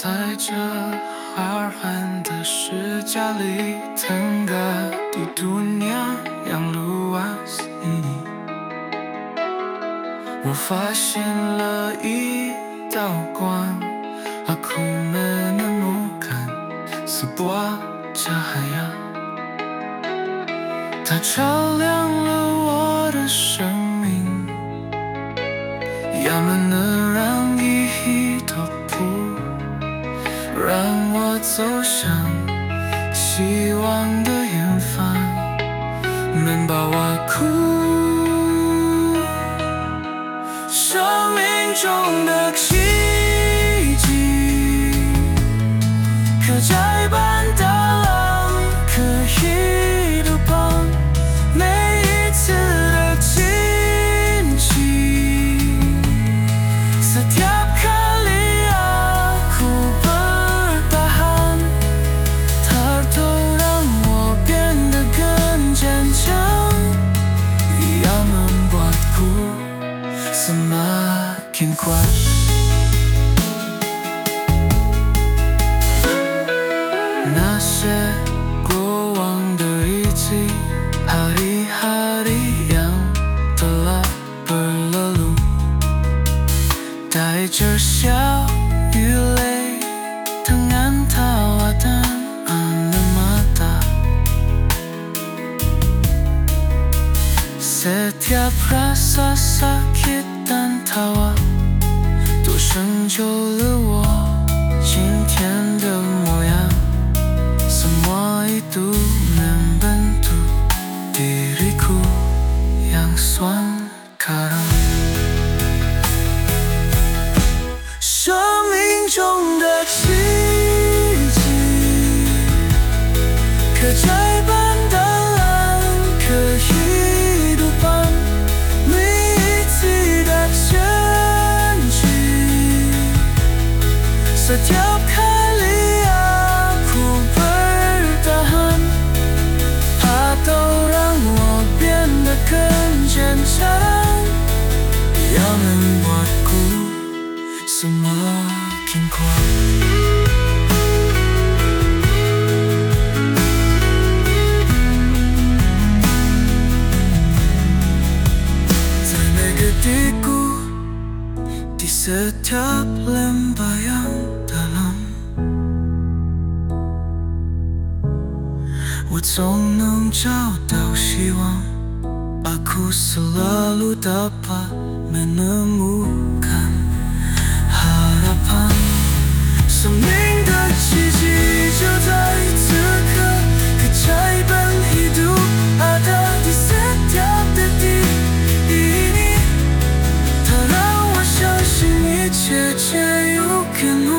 在这浩瀚的世界里，腾格迪杜尼扬鲁瓦斯，我发现了一道光，阿库门的木杆，斯波加海亚，它照亮了我的生命，亚门能让一一都。让我走向希望的远方能把我哭。生命中的 semakin kuat. Na się głową doici Hari-hari yang telah berlalu. Tai xiao yulei Dengan tawa dan anu mata. Setiap rasa sakit 成就了我今天的模样，semua itu membentuk diriku yang sekarang。这条卡利亚库背的痕它都让我变得更坚强。要么我哭什么情况？在每个低谷底色跳冷巴扬我总能找到希望。阿库斯拉鲁达帕梅纳木坎哈达潘，生命的奇迹就在此刻，可拆本一读阿达第四条的第一尼，它让我相信一切皆有可能。